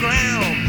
ground.